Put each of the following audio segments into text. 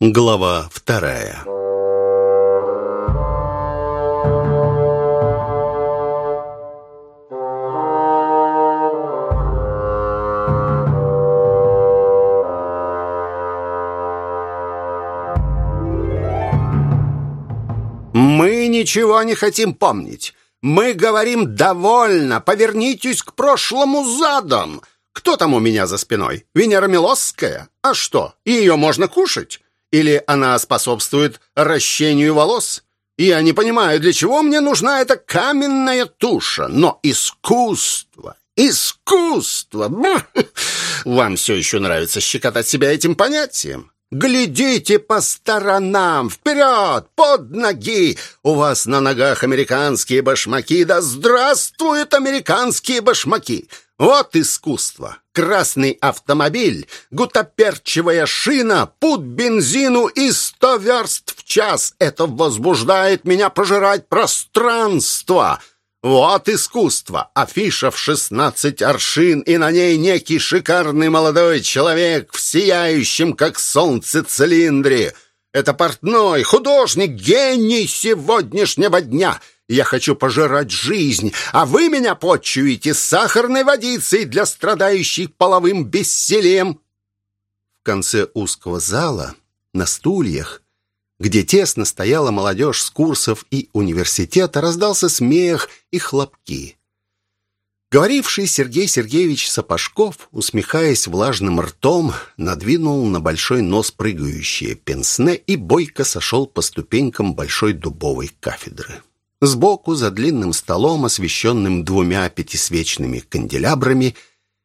Глава вторая Мы ничего не хотим помнить. Мы говорим «довольно», повернитесь к прошлому задом. Кто там у меня за спиной? Венера Милосская? А что, ее можно кушать? Или она способствует ращению волос? Я не понимаю, для чего мне нужна эта каменная туша, но искусство, искусство! Вам все еще нравится щекотать себя этим понятием? Глядите по сторонам, вперед, под ноги! У вас на ногах американские башмаки, да здравствуют американские башмаки! Вот искусство! Красный автомобиль, гутоперчивая шина, путь бензину и сто верст в час. Это возбуждает меня пожирать пространство!» Вот искусство! Афиша в шестнадцать аршин, и на ней некий шикарный молодой человек в сияющем, как солнце, цилиндре. Это портной, художник, гений сегодняшнего дня. Я хочу пожирать жизнь, а вы меня почуете сахарной водицей для страдающих половым бессилием. В конце узкого зала, на стульях, где тесно стояла молодежь с курсов и университета, раздался смех и хлопки. Говоривший Сергей Сергеевич Сапожков, усмехаясь влажным ртом, надвинул на большой нос прыгающее пенсне и бойко сошел по ступенькам большой дубовой кафедры. Сбоку, за длинным столом, освещенным двумя пятисвечными канделябрами,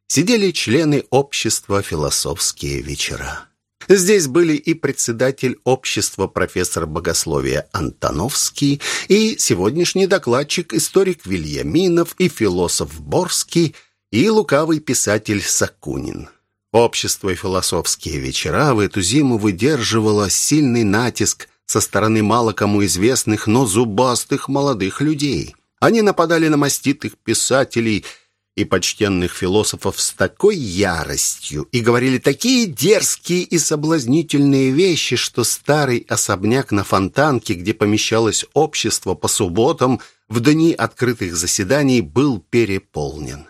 сидели члены общества «Философские вечера». Здесь были и председатель общества профессор богословия Антоновский, и сегодняшний докладчик историк Вильяминов, и философ Борский, и лукавый писатель Сакунин. Общество философские вечера в эту зиму выдерживало сильный натиск со стороны мало кому известных, но зубастых молодых людей. Они нападали на маститых писателей – и почтенных философов с такой яростью и говорили такие дерзкие и соблазнительные вещи, что старый особняк на Фонтанке, где помещалось общество по субботам, в дни открытых заседаний был переполнен.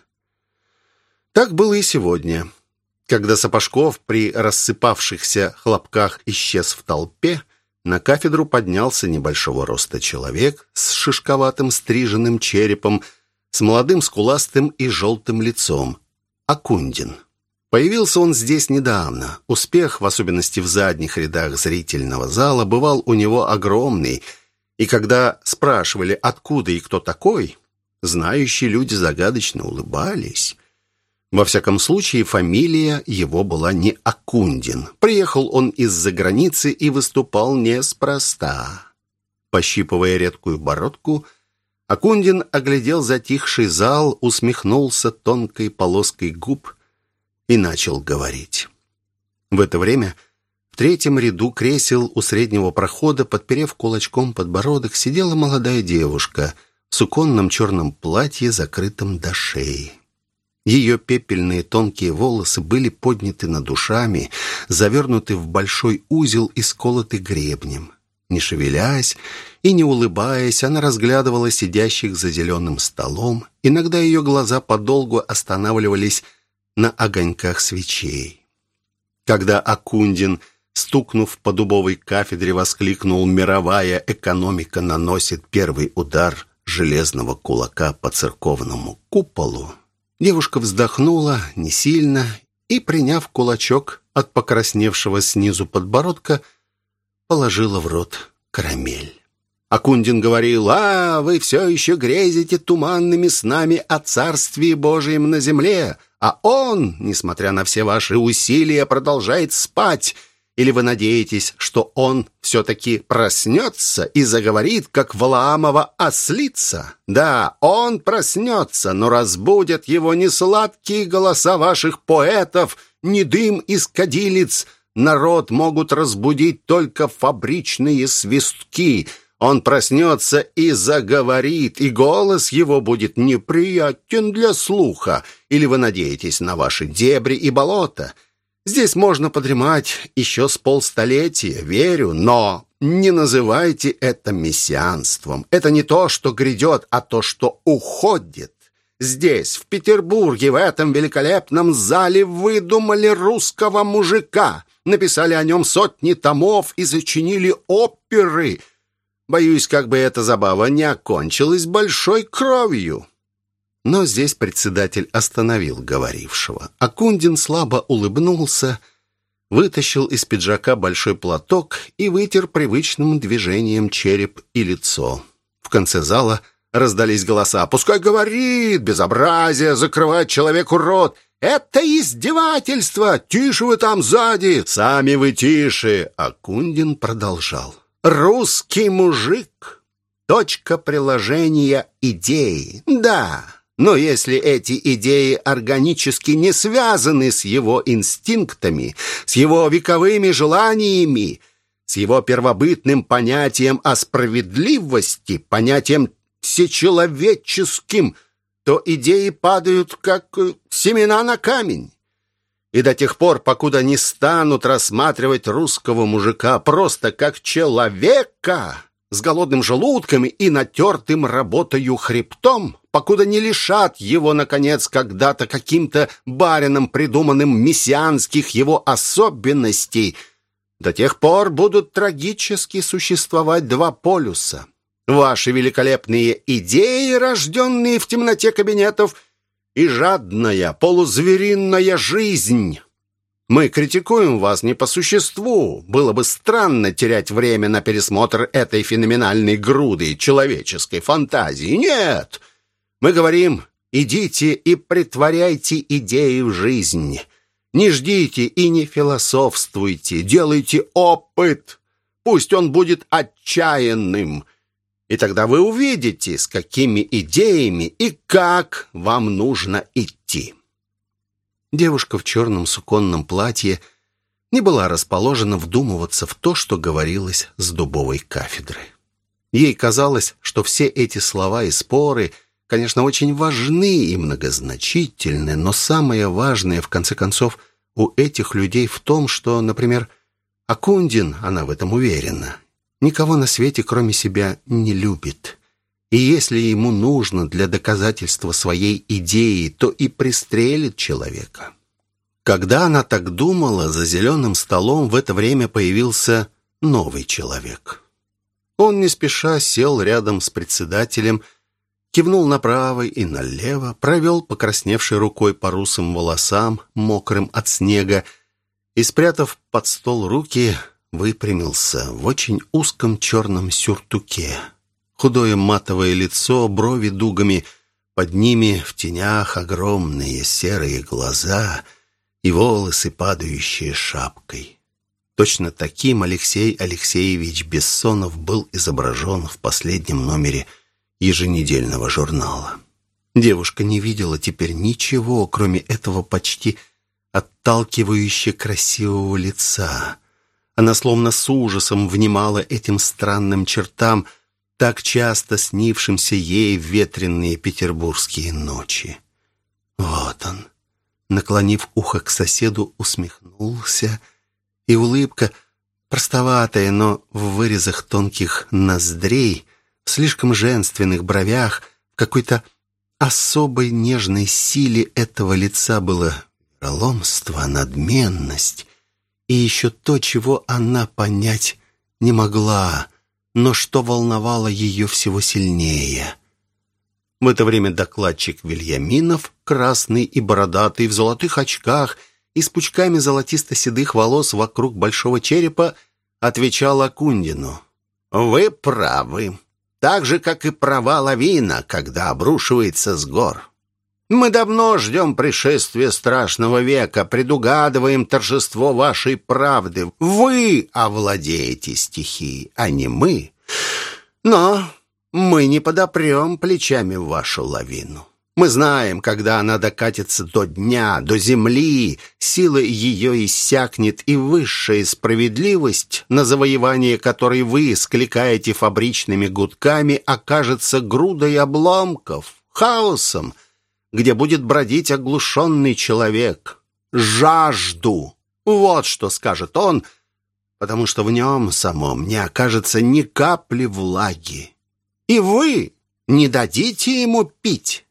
Так было и сегодня. Когда Сапожков при рассыпавшихся хлопках исчез в толпе, на кафедру поднялся небольшого роста человек с шишковатым стриженным черепом, с молодым скуластым и желтым лицом. Акундин. Появился он здесь недавно. Успех, в особенности в задних рядах зрительного зала, бывал у него огромный. И когда спрашивали, откуда и кто такой, знающие люди загадочно улыбались. Во всяком случае, фамилия его была не Акундин. Приехал он из-за границы и выступал неспроста. Пощипывая редкую бородку, Акундин оглядел затихший зал, усмехнулся тонкой полоской губ и начал говорить. В это время в третьем ряду кресел у среднего прохода, подперев кулачком подбородок, сидела молодая девушка в суконном черном платье, закрытом до шеи. Ее пепельные тонкие волосы были подняты над душами, завернуты в большой узел и сколоты гребнем. Не шевелясь и не улыбаясь, она разглядывала сидящих за зеленым столом. Иногда ее глаза подолгу останавливались на огоньках свечей. Когда Акундин, стукнув по дубовой кафедре, воскликнул «Мировая экономика наносит первый удар железного кулака по церковному куполу», девушка вздохнула не сильно и, приняв кулачок от покрасневшего снизу подбородка, положила в рот карамель. Акундин говорил, «А, вы все еще грезите туманными снами о Царстве Божьем на земле, а он, несмотря на все ваши усилия, продолжает спать. Или вы надеетесь, что он все-таки проснется и заговорит, как Валаамова ослица? Да, он проснется, но разбудят его не сладкие голоса ваших поэтов, не дым из кадилиц, Народ могут разбудить только фабричные свистки. Он проснется и заговорит, и голос его будет неприятен для слуха. Или вы надеетесь на ваши дебри и болота? Здесь можно подремать еще с полстолетия, верю, но не называйте это мессианством. Это не то, что грядет, а то, что уходит. Здесь, в Петербурге, в этом великолепном зале выдумали русского мужика, написали о нем сотни томов и зачинили оперы. Боюсь, как бы эта забава не окончилась большой кровью. Но здесь председатель остановил говорившего. Акундин слабо улыбнулся, вытащил из пиджака большой платок и вытер привычным движением череп и лицо. В конце зала раздались голоса. «Пускай говорит! Безобразие! Закрывать человеку рот! Это издевательство! Тише вы там сзади! Сами вы тише!» Акундин продолжал. «Русский мужик! Точка приложения идеи! Да!» Но если эти идеи органически не связаны с его инстинктами, с его вековыми желаниями, с его первобытным понятием о справедливости, понятием всечеловеческим, то идеи падают, как семена на камень. И до тех пор, покуда не станут рассматривать русского мужика просто как человека, с голодным желудком и натертым работою хребтом, покуда не лишат его, наконец, когда-то каким-то барином придуманным мессианских его особенностей, до тех пор будут трагически существовать два полюса. Ваши великолепные идеи, рожденные в темноте кабинетов, и жадная, полузвериная жизнь, мы критикуем вас не по существу. Было бы странно терять время на пересмотр этой феноменальной груды человеческой фантазии. Нет! Мы говорим, идите и притворяйте идеи в жизнь. Не ждите и не философствуйте. Делайте опыт. Пусть он будет отчаянным. И тогда вы увидите, с какими идеями и как вам нужно идти. Девушка в черном суконном платье не была расположена вдумываться в то, что говорилось с дубовой кафедры. Ей казалось, что все эти слова и споры, конечно, очень важны и многозначительны, но самое важное, в конце концов, у этих людей в том, что, например, Акундин, она в этом уверена, никого на свете, кроме себя, не любит. И если ему нужно для доказательства своей идеи, то и пристрелит человека. Когда она так думала, за зеленым столом в это время появился новый человек. Он не спеша сел рядом с председателем, кивнул направо и налево, провел покрасневшей рукой по русым волосам, мокрым от снега, и, спрятав под стол руки, выпрямился в очень узком черном сюртуке. Худое матовое лицо, брови дугами, под ними в тенях огромные серые глаза и волосы, падающие шапкой. Точно таким Алексей Алексеевич Бессонов был изображен в последнем номере еженедельного журнала. Девушка не видела теперь ничего, кроме этого почти отталкивающе красивого лица. Она словно с ужасом внимала этим странным чертам – так часто снившимся ей в ветреные петербургские ночи. Вот он, наклонив ухо к соседу, усмехнулся, и улыбка, простоватая, но в вырезах тонких ноздрей, в слишком женственных бровях, в какой-то особой нежной силе этого лица было вероломство, надменность и еще то, чего она понять не могла — но что волновало ее всего сильнее. В это время докладчик Вильяминов, красный и бородатый, в золотых очках и с пучками золотисто-седых волос вокруг большого черепа, отвечал Акундину. «Вы правы. Так же, как и права лавина, когда обрушивается с гор. Мы давно ждем пришествия страшного века, предугадываем торжество вашей правды. Вы овладеете стихией, а не мы. Но мы не подопрем плечами вашу лавину. Мы знаем, когда она докатится до дня, до земли, сила ее иссякнет, и высшая справедливость, на завоевание которой вы скликаете фабричными гудками, окажется грудой обломков, хаосом, где будет бродить оглушенный человек. Жажду Вот что скажет он, потому что в нем самом не окажется ни капли влаги. И вы не дадите ему пить.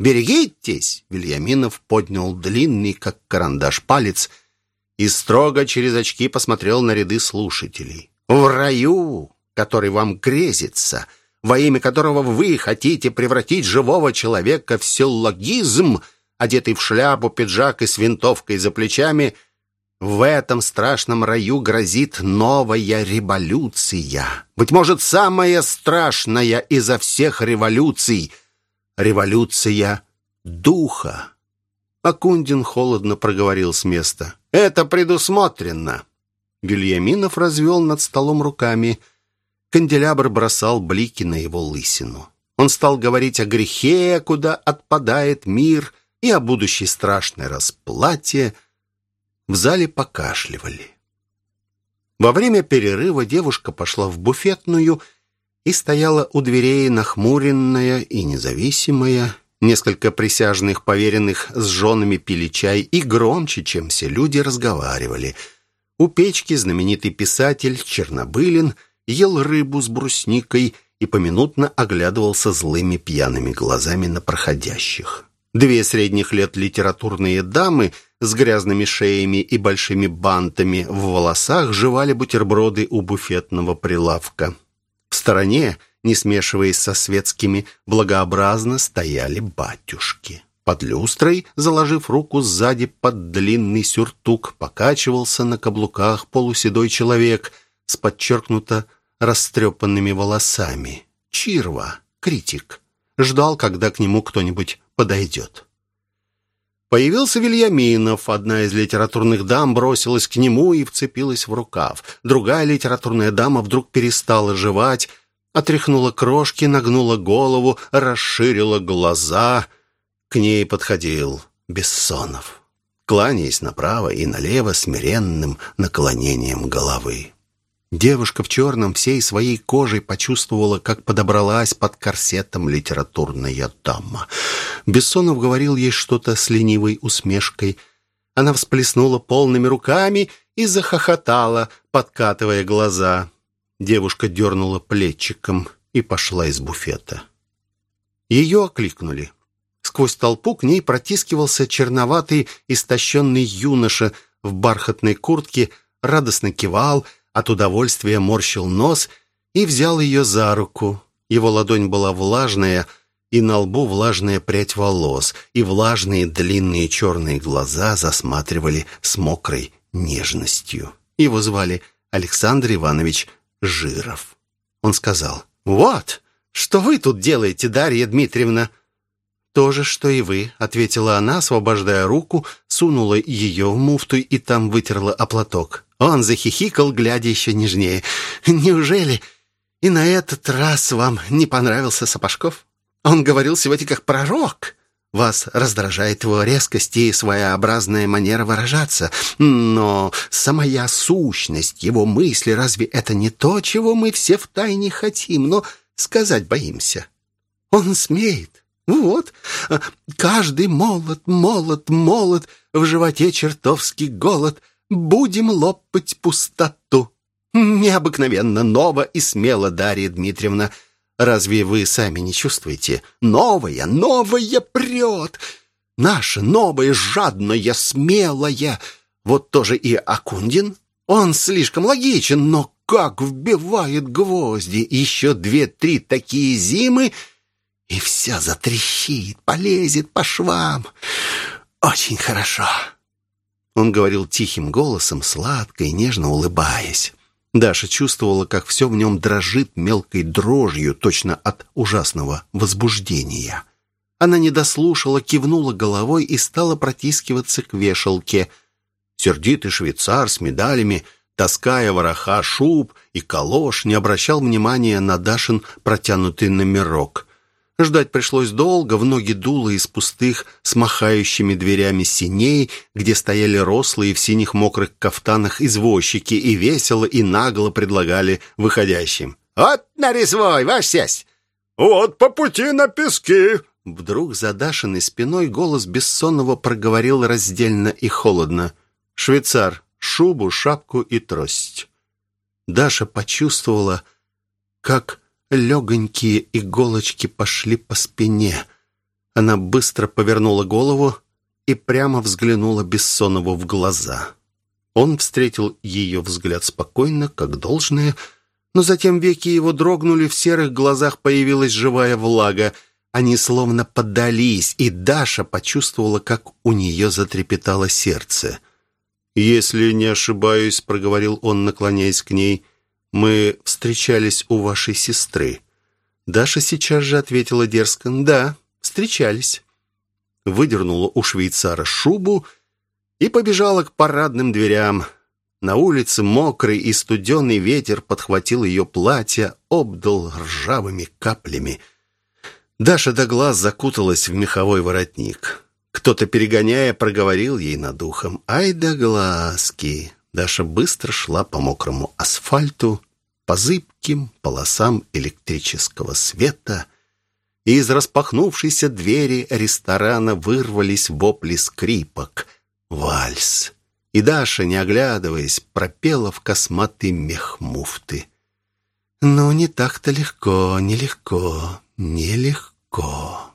Берегитесь!» Вильяминов поднял длинный, как карандаш, палец и строго через очки посмотрел на ряды слушателей. «В раю, который вам грезится, во имя которого вы хотите превратить живого человека в силлогизм, одетый в шляпу, пиджак и с винтовкой за плечами, в этом страшном раю грозит новая революция. Быть может, самая страшная изо всех революций — революция духа. Акундин холодно проговорил с места. «Это предусмотрено!» Вильяминов развел над столом руками. Канделябр бросал блики на его лысину. Он стал говорить о грехе, куда отпадает мир, и о будущей страшной расплате. В зале покашливали. Во время перерыва девушка пошла в буфетную и стояла у дверей нахмуренная и независимая, Несколько присяжных поверенных с женами пили чай и громче, чем все люди, разговаривали. У печки знаменитый писатель Чернобылин ел рыбу с брусникой и поминутно оглядывался злыми пьяными глазами на проходящих. Две средних лет литературные дамы с грязными шеями и большими бантами в волосах жевали бутерброды у буфетного прилавка. В стороне не смешиваясь со светскими, благообразно стояли батюшки. Под люстрой, заложив руку сзади под длинный сюртук, покачивался на каблуках полуседой человек с подчеркнуто растрепанными волосами. Чирва, критик, ждал, когда к нему кто-нибудь подойдет. Появился Вильяминов. Одна из литературных дам бросилась к нему и вцепилась в рукав. Другая литературная дама вдруг перестала жевать, отряхнула крошки, нагнула голову, расширила глаза. К ней подходил Бессонов, кланяясь направо и налево смиренным наклонением головы. Девушка в черном всей своей кожей почувствовала, как подобралась под корсетом литературная дама. Бессонов говорил ей что-то с ленивой усмешкой. Она всплеснула полными руками и захохотала, подкатывая глаза. Девушка дернула плечиком и пошла из буфета. Ее окликнули. Сквозь толпу к ней протискивался черноватый, истощенный юноша в бархатной куртке, радостно кивал, от удовольствия морщил нос и взял ее за руку. Его ладонь была влажная, и на лбу влажная прядь волос, и влажные длинные черные глаза засматривали с мокрой нежностью. Его звали Александр Иванович Жиров. Он сказал, «Вот, что вы тут делаете, Дарья Дмитриевна?» «То же, что и вы», — ответила она, освобождая руку, сунула ее в муфту и там вытерла о платок. Он захихикал, глядя еще нежнее. «Неужели и на этот раз вам не понравился Сапожков? Он говорил сегодня как пророк». Вас раздражает его резкость и своеобразная манера выражаться. Но самая сущность его мысли, разве это не то, чего мы все втайне хотим, но сказать боимся? Он смеет. Вот, каждый молот, молот, молот, в животе чертовский голод. Будем лопать пустоту. Необыкновенно ново и смело, Дарья Дмитриевна. Разве вы сами не чувствуете? Новое, новое прет! Наше новое, жадное, смелое. Вот тоже и Акундин. Он слишком логичен, но как вбивает гвозди. Еще две-три такие зимы, и все затрещит, полезет по швам. Очень хорошо. Он говорил тихим голосом, сладко и нежно улыбаясь. Даша чувствовала, как все в нем дрожит мелкой дрожью, точно от ужасного возбуждения. Она не дослушала, кивнула головой и стала протискиваться к вешалке. Сердитый швейцар с медалями, таская вороха шуб и калош, не обращал внимания на Дашин протянутый номерок. Ждать пришлось долго, в ноги дуло из пустых с дверями синей, где стояли рослые в синих мокрых кафтанах извозчики и весело и нагло предлагали выходящим. «Вот на резвой, ваш сесть!» «Вот по пути на пески!» Вдруг за Дашиной спиной голос бессонного проговорил раздельно и холодно. «Швейцар, шубу, шапку и трость. Даша почувствовала, как легонькие иголочки пошли по спине. Она быстро повернула голову и прямо взглянула Бессонову в глаза. Он встретил ее взгляд спокойно, как должное, но затем веки его дрогнули, в серых глазах появилась живая влага. Они словно поддались, и Даша почувствовала, как у нее затрепетало сердце. «Если не ошибаюсь», — проговорил он, наклоняясь к ней, — мы встречались у вашей сестры». Даша сейчас же ответила дерзко «Да, встречались». Выдернула у швейцара шубу и побежала к парадным дверям. На улице мокрый и студеный ветер подхватил ее платье, обдал ржавыми каплями. Даша до глаз закуталась в меховой воротник. Кто-то, перегоняя, проговорил ей над ухом «Ай да глазки!» Даша быстро шла по мокрому асфальту, по зыбким полосам электрического света, и из распахнувшейся двери ресторана вырвались вопли скрипок. Вальс. И Даша, не оглядываясь, пропела в косматый мех муфты. «Ну, не так-то легко, нелегко, нелегко».